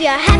your happy